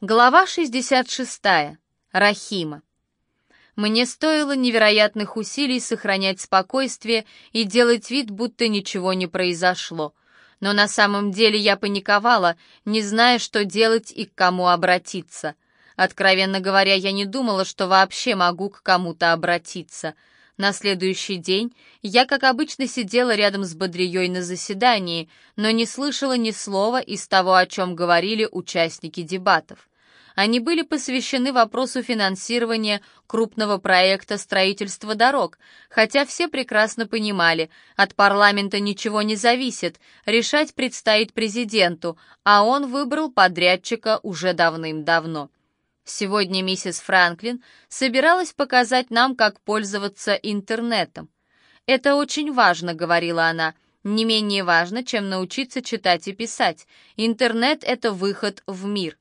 Глава 66. Рахима. Мне стоило невероятных усилий сохранять спокойствие и делать вид, будто ничего не произошло. Но на самом деле я паниковала, не зная, что делать и к кому обратиться. Откровенно говоря, я не думала, что вообще могу к кому-то обратиться — на следующий день я, как обычно, сидела рядом с Бодрией на заседании, но не слышала ни слова из того, о чем говорили участники дебатов. Они были посвящены вопросу финансирования крупного проекта строительства дорог, хотя все прекрасно понимали, от парламента ничего не зависит, решать предстоит президенту, а он выбрал подрядчика уже давным-давно. Сегодня миссис Франклин собиралась показать нам, как пользоваться интернетом. «Это очень важно», — говорила она, — «не менее важно, чем научиться читать и писать. Интернет — это выход в мир».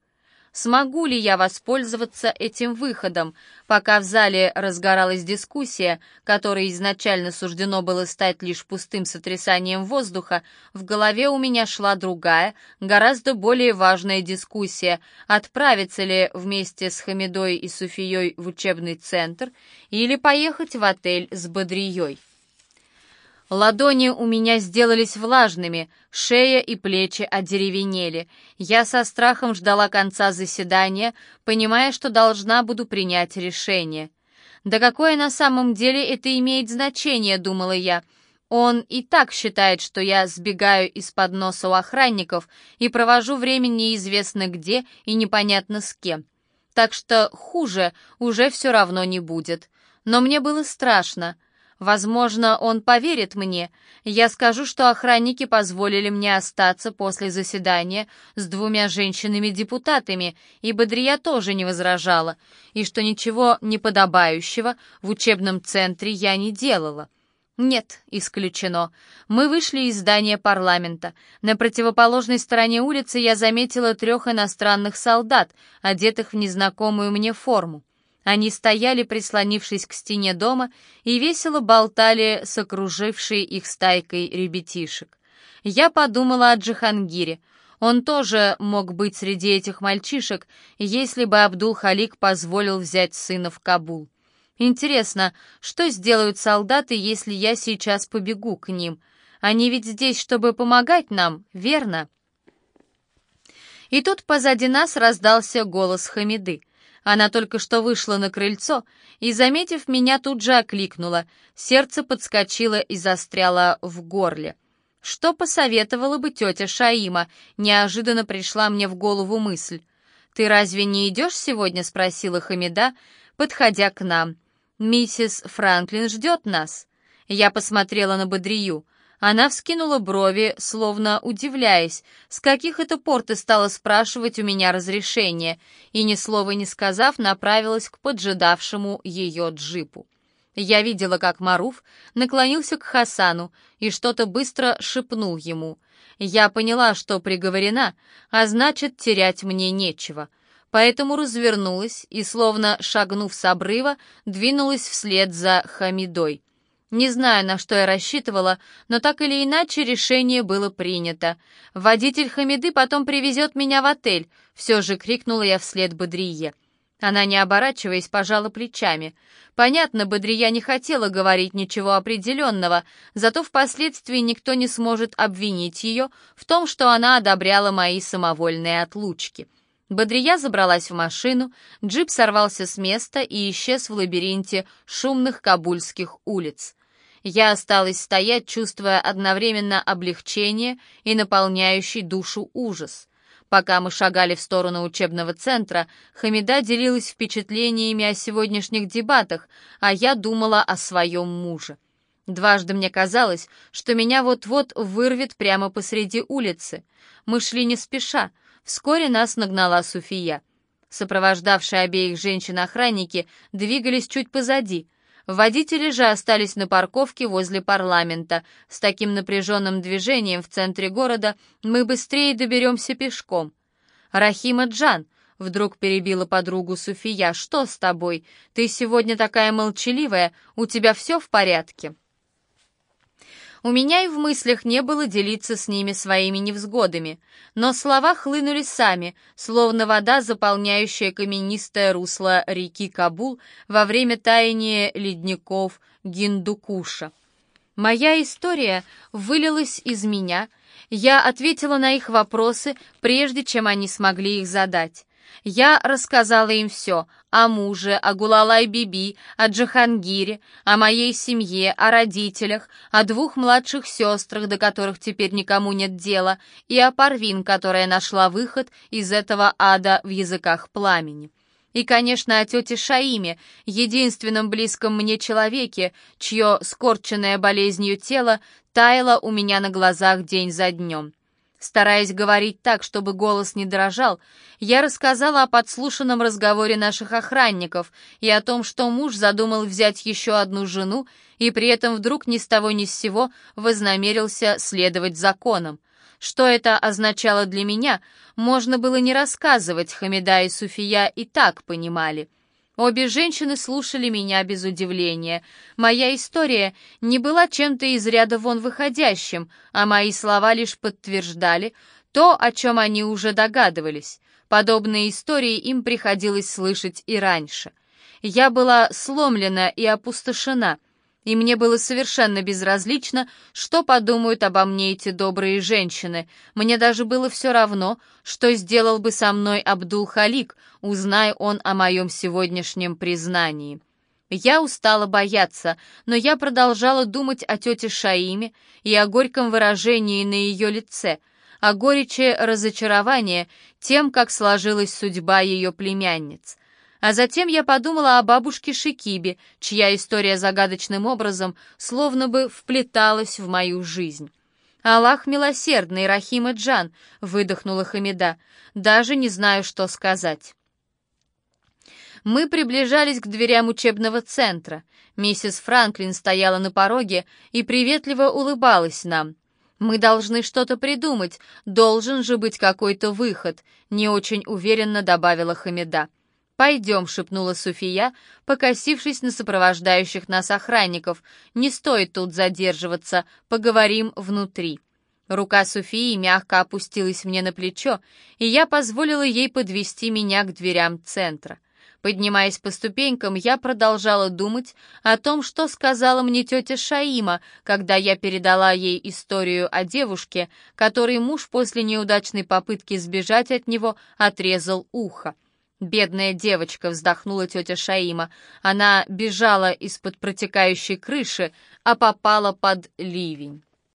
Смогу ли я воспользоваться этим выходом? Пока в зале разгоралась дискуссия, которой изначально суждено было стать лишь пустым сотрясанием воздуха, в голове у меня шла другая, гораздо более важная дискуссия, отправиться ли вместе с Хамидой и Суфией в учебный центр или поехать в отель с Бодрией. Ладони у меня сделались влажными, шея и плечи одеревенели. Я со страхом ждала конца заседания, понимая, что должна буду принять решение. «Да какое на самом деле это имеет значение?» — думала я. «Он и так считает, что я сбегаю из-под носа у охранников и провожу время неизвестно где и непонятно с кем. Так что хуже уже все равно не будет. Но мне было страшно». Возможно, он поверит мне. Я скажу, что охранники позволили мне остаться после заседания с двумя женщинами-депутатами, и Бодрия тоже не возражала, и что ничего неподобающего в учебном центре я не делала. Нет, исключено. Мы вышли из здания парламента. На противоположной стороне улицы я заметила трех иностранных солдат, одетых в незнакомую мне форму. Они стояли, прислонившись к стене дома, и весело болтали с окружившей их стайкой ребятишек. Я подумала о Джихангире. Он тоже мог быть среди этих мальчишек, если бы Абдул-Халик позволил взять сына в Кабул. Интересно, что сделают солдаты, если я сейчас побегу к ним? Они ведь здесь, чтобы помогать нам, верно? И тут позади нас раздался голос Хамиды — она только что вышла на крыльцо и, заметив меня, тут же окликнула. Сердце подскочило и застряло в горле. Что посоветовала бы тетя Шаима? Неожиданно пришла мне в голову мысль. «Ты разве не идешь сегодня?» — спросила Хамида, подходя к нам. «Миссис Франклин ждет нас». Я посмотрела на Бодрию. Она вскинула брови, словно удивляясь, с каких это пор ты стала спрашивать у меня разрешение, и ни слова не сказав, направилась к поджидавшему ее джипу. Я видела, как Маруф наклонился к Хасану и что-то быстро шепнул ему. Я поняла, что приговорена, а значит, терять мне нечего. Поэтому развернулась и, словно шагнув с обрыва, двинулась вслед за Хамидой. Не знаю, на что я рассчитывала, но так или иначе решение было принято. Водитель Хамиды потом привезет меня в отель, все же крикнула я вслед Бодрие. Она, не оборачиваясь, пожала плечами. Понятно, Бодрия не хотела говорить ничего определенного, зато впоследствии никто не сможет обвинить ее в том, что она одобряла мои самовольные отлучки. Бодрия забралась в машину, джип сорвался с места и исчез в лабиринте шумных кабульских улиц. Я осталась стоять, чувствуя одновременно облегчение и наполняющий душу ужас. Пока мы шагали в сторону учебного центра, Хамида делилась впечатлениями о сегодняшних дебатах, а я думала о своем муже. Дважды мне казалось, что меня вот-вот вырвет прямо посреди улицы. Мы шли не спеша. Вскоре нас нагнала Суфия. Сопровождавшие обеих женщин охранники двигались чуть позади, Водители же остались на парковке возле парламента. С таким напряженным движением в центре города мы быстрее доберемся пешком. «Рахима Джан», — вдруг перебила подругу Суфия, — «что с тобой? Ты сегодня такая молчаливая, у тебя все в порядке?» У меня и в мыслях не было делиться с ними своими невзгодами, но слова хлынули сами, словно вода, заполняющая каменистое русло реки Кабул во время таяния ледников Гиндукуша. Моя история вылилась из меня, я ответила на их вопросы, прежде чем они смогли их задать. Я рассказала им все о муже, о Гулалай-Биби, о Джахангире, о моей семье, о родителях, о двух младших сестрах, до которых теперь никому нет дела, и о Парвин, которая нашла выход из этого ада в языках пламени. И, конечно, о тете Шаиме, единственном близком мне человеке, чье скорченное болезнью тело таяло у меня на глазах день за днем. Стараясь говорить так, чтобы голос не дрожал, я рассказала о подслушанном разговоре наших охранников и о том, что муж задумал взять еще одну жену и при этом вдруг ни с того ни с сего вознамерился следовать законам. Что это означало для меня, можно было не рассказывать, Хамида и Суфия и так понимали — Обе женщины слушали меня без удивления. Моя история не была чем-то из ряда вон выходящим, а мои слова лишь подтверждали то, о чем они уже догадывались. Подобные истории им приходилось слышать и раньше. Я была сломлена и опустошена — и мне было совершенно безразлично, что подумают обо мне эти добрые женщины. Мне даже было все равно, что сделал бы со мной Абдул-Халик, узнай он о моем сегодняшнем признании. Я устала бояться, но я продолжала думать о тете Шаиме и о горьком выражении на ее лице, о горечи разочарования тем, как сложилась судьба ее племянниц. А затем я подумала о бабушке Шикибе, чья история загадочным образом словно бы вплеталась в мою жизнь. «Аллах милосердный, Рахима Джан», — выдохнула Хамида, — «даже не знаю, что сказать». Мы приближались к дверям учебного центра. Миссис Франклин стояла на пороге и приветливо улыбалась нам. «Мы должны что-то придумать, должен же быть какой-то выход», — не очень уверенно добавила Хамида. «Пойдем», — шепнула Суфия, покосившись на сопровождающих нас охранников. «Не стоит тут задерживаться, поговорим внутри». Рука Суфии мягко опустилась мне на плечо, и я позволила ей подвести меня к дверям центра. Поднимаясь по ступенькам, я продолжала думать о том, что сказала мне тетя Шаима, когда я передала ей историю о девушке, которой муж после неудачной попытки сбежать от него отрезал ухо. «Бедная девочка», — вздохнула тетя Шаима. Она бежала из-под протекающей крыши, а попала под ливень.